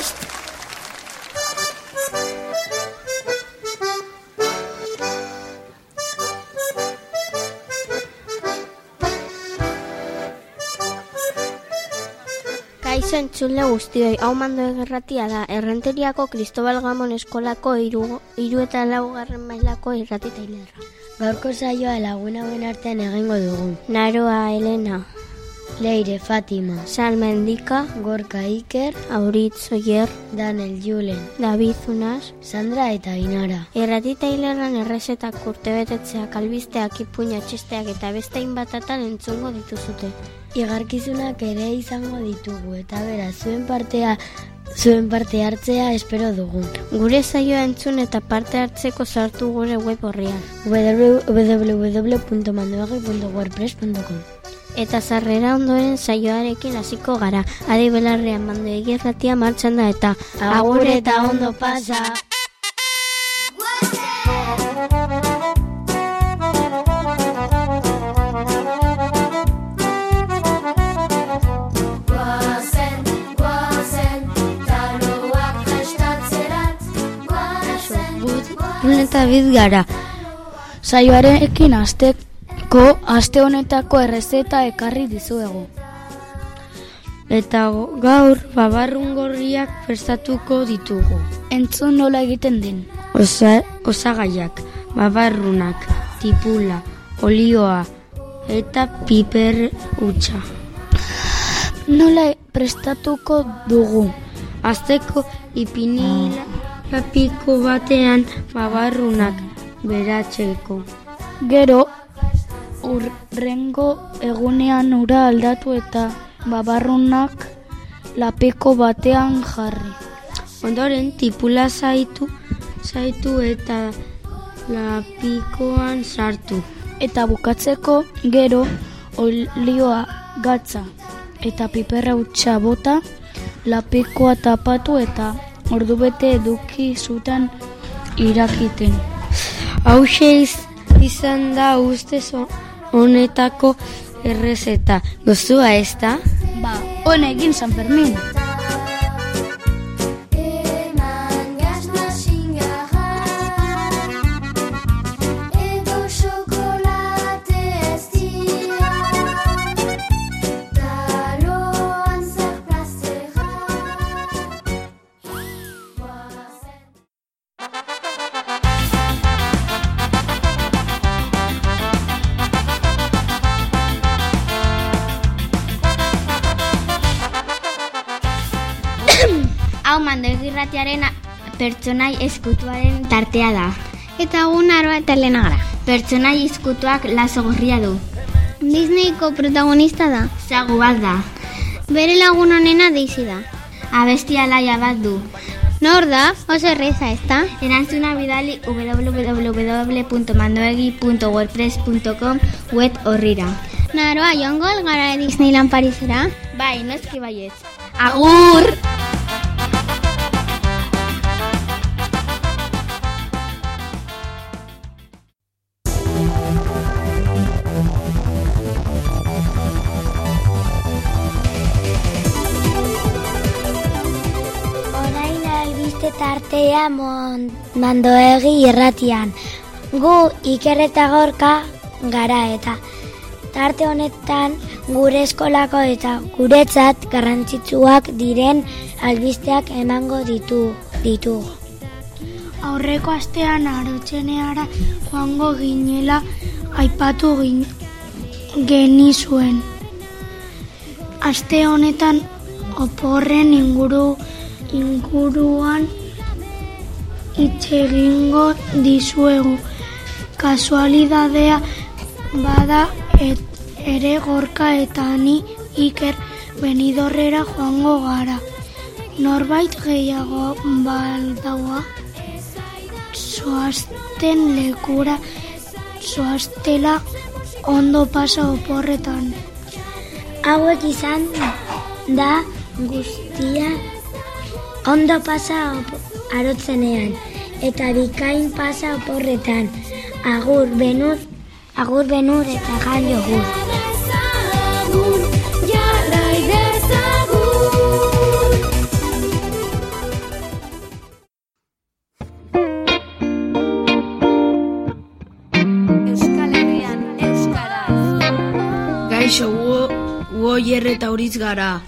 prest! Kaixo entzule guztioi, hau mando egerratia da, errenteriako Kristobal Gamon eskolako iru, iru eta laugarren mailako irratita hilerra. Gaurko saioa laguna hauen artean egingo dugu. Naroa Elena, Leire, Fatima, Salmendika, Gorka Iker, Auritz Oier, Daniel Julen, David Zunas, Sandra eta Inara. Irratita hilerran errezetak urtebetetzeak, albisteak, ipuña, txisteak eta beste batatan entzungo dituzute. Igarkizunak ere izango ditugu eta beraz zuen partea zuen parte hartzea espero dugu. Gure saioa entzun eta parte hartzeko sartu gure web horrian. www.mandoagi.wordpress.com Eta sarrera ondoren saioarekin hasiko gara. Adi belarrean mando egirratia martxan da eta Agur eta ondo pasa! Guazen, guazen, taloak prestatzerat Guazen, Run eta biz gara. Saioarekin asteko aste honetako errezeta ekarri dizuegu. eta gaur babarrun gorriak prestatuko ditugu. Entzun nola egiten den. Osa, osagaiak, babarrunak, tipula, olioa eta piper utxa. Nola prestatuko dugu. Azteko ipinila lapiko batean babarrunak beratzeko. Gero urrengo egunean ura aldatu eta babarrunak lapeko batean jarri. Ondoren tipula zaitu, zaitu eta lapikoan sartu. Eta bukatzeko gero olioa gatza eta piperra utxa bota lapikoa tapatu eta ordubete eduki zuten irakiten. Hauxe iz- izan da ustez ho- honetako errezeta. Gozua ez da? Ba, hone egin San Fermin. Pertsonai eskutuaren tartea da. Eta egun aroa eta Elena gara. Pertsonai eskutuak laso gorria du. Disneyko protagonista da. Zagu bat da. Bere lagun honena deizi da. Abestia laia bat du. Nor da? Oso erreza, ezta? Erantzuna bidali www.mandoegi.wordpress.com web horrira. Naroa, joango gara Disneyland Parisera? Bai, noski baietz. Agur! Tartea mon, mandoegi irratian. Gu ikerreta gorka gara eta tarte honetan gure eskolako eta guretzat garrantzitsuak diren albisteak emango ditu ditugu. Aurreko astean arotxeneara joango ginela aipatu gin, genizuen. Aste honetan oporren inguru inguruan hitz egingo dizuegu. Kasualidadea bada et, ere gorka eta ni iker benidorrera joango gara. Norbait gehiago baldaua zoazten lekura zoaztela ondo pasa oporretan. Hauek izan da guztia ondo pasa op- arotzenean eta bikain pasa oporretan. Agur benuz, agur benuz eta jan jogur. Gaixo, uo, uo eta horitz gara.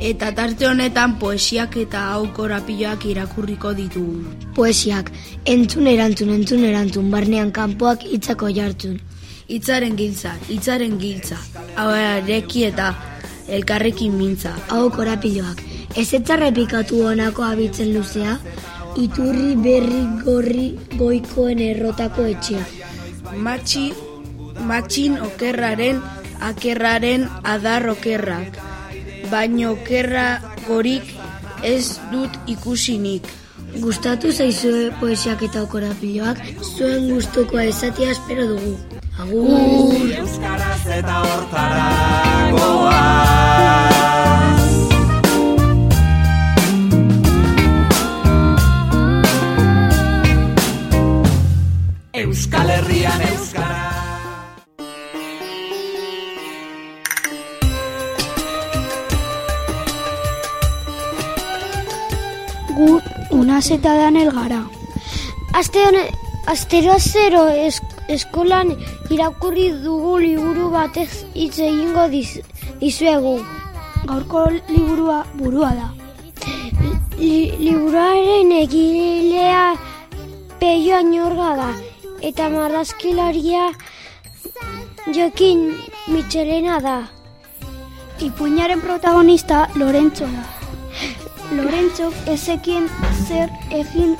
Eta tarte honetan poesiak eta hau korapiloak irakurriko ditugu. Poesiak, entzun erantzun, entzun erantzun, barnean kanpoak hitzako jartzun. Hitzaren giltza, hitzaren giltza. Hauareki eta elkarrekin mintza. Hau korapiloak, ez etxarrepikatu honako abitzen luzea, iturri berri gorri goikoen errotako etxea. Matxi, matxin okerraren, akerraren adar okerrak. Baino okerra gorik ez dut ikusinik. Gustatu zaizue poesiak eta korapiloak, zuen gustukoa esatia espero dugu. Agur! Euskaraz eta hortara. Euskal Herrian Euskara. Unaz eta danel gara. Aste astero zero es, eskolan irakurri dugu liburu batez hitz egingo diz, dizuegu. Gaurko liburua burua da. Li, liburuaren egilea peio añorga da eta marrazkilaria Jokin Michelena da. Ipuinaren protagonista Lorentzo da. Lorentzo ezekien zer egin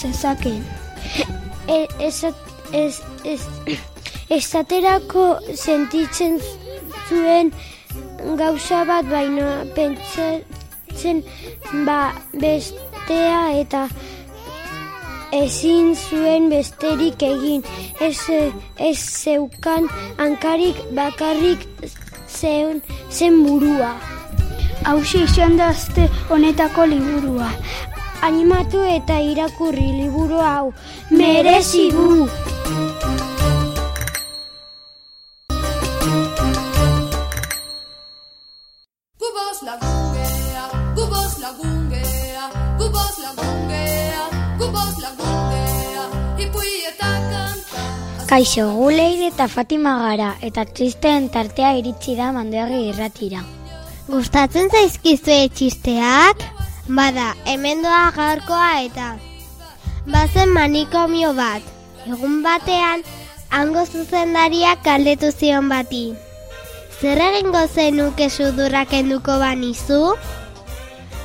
zezakeen. Ez, ez, ez, esaterako sentitzen zuen gauza bat baina pentsatzen ba bestea eta ezin zuen besterik egin ez, ez zeukan hankarik bakarrik zeun zen burua. Hauxe izan da azte honetako liburua. Animatu eta irakurri liburu hau merezi du. Kubos lagungea, kubos lagungea, kubos lagungea, kubos lagungea, ipui eta kanta. Kaixo, guleire eta Fatima gara, eta txisteen tartea iritsi da mandoagi irratira. Gustatzen zaizkizue txisteak? Bada, hemen doa gaurkoa eta bazen manikomio bat. Egun batean, hango zuzendariak galdetu zion bati. Zer egingo zenuke sudurrak enduko banizu?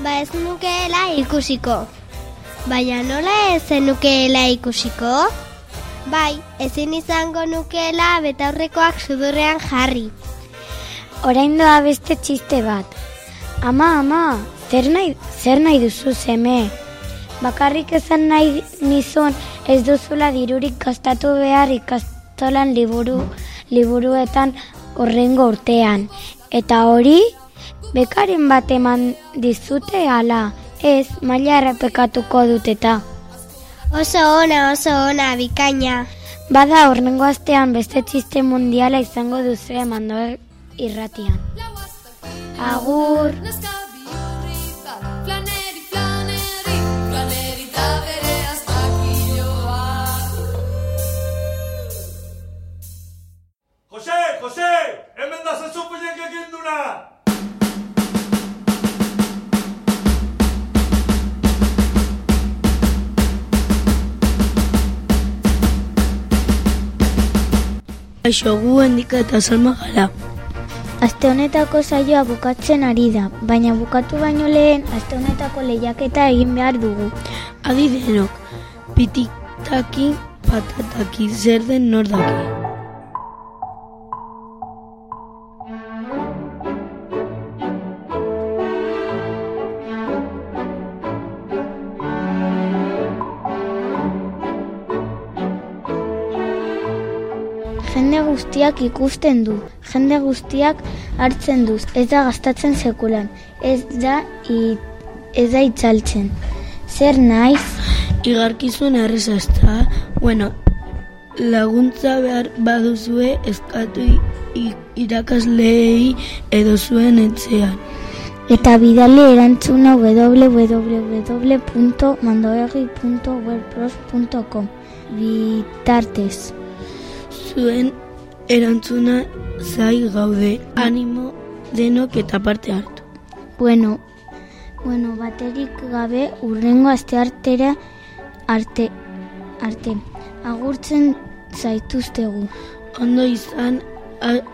Ba ez nukeela ikusiko. Baina nola ez zenukeela ikusiko? Bai, ezin izango nukeela betaurrekoak sudurrean jarri. Orain doa beste txiste bat. Ama, ama, zer nahi, zer nahi duzu zeme? Bakarrik esan nahi nizun ez duzula dirurik gastatu behar ikastolan liburu, liburuetan horrengo urtean. Eta hori, bekaren bat eman dizute ala, ez maila errepekatuko dut eta. Oso ona, oso ona, bikaina. Bada horrengo astean beste txiste mundiala izango duzu emando irratian. Agur! Jose, Jose, hemen da zezupuinek egin duna. Kaixo, gu handika eta salma gara. Aste honetako saioa bukatzen ari da, baina bukatu baino lehen aste honetako lehiaketa egin behar dugu. Adi denok, pititaki, patataki, zer den nor Jende guztiak ikusten du, jende guztiak hartzen duz, ez da gastatzen sekulan, ez da, i, ez da itzaltzen. Zer naiz? Igarkizun erreza ezta, bueno, laguntza behar baduzue eskatu irakasleei edo zuen etxean. Eta bidali erantzuna www.mandoegi.wordpress.com Bitartez. Zuen erantzuna zai gaude, animo denok eta parte hartu. Bueno, bueno, baterik gabe urrengo aste artera arte, arte. Agurtzen zaituztegu. Ondo izan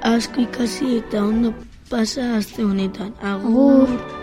asko ikasi eta ondo pasa aste honetan. Agur.